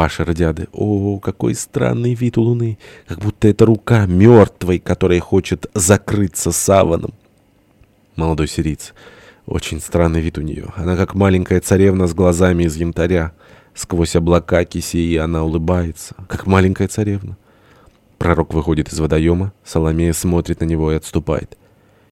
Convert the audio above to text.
Паша Родиады. О, какой странный вид у луны. Как будто это рука мертвой, которая хочет закрыться саваном. Молодой сириец. Очень странный вид у нее. Она как маленькая царевна с глазами из янтаря. Сквозь облака кисеи она улыбается, как маленькая царевна. Пророк выходит из водоема, Соломея смотрит на него и отступает.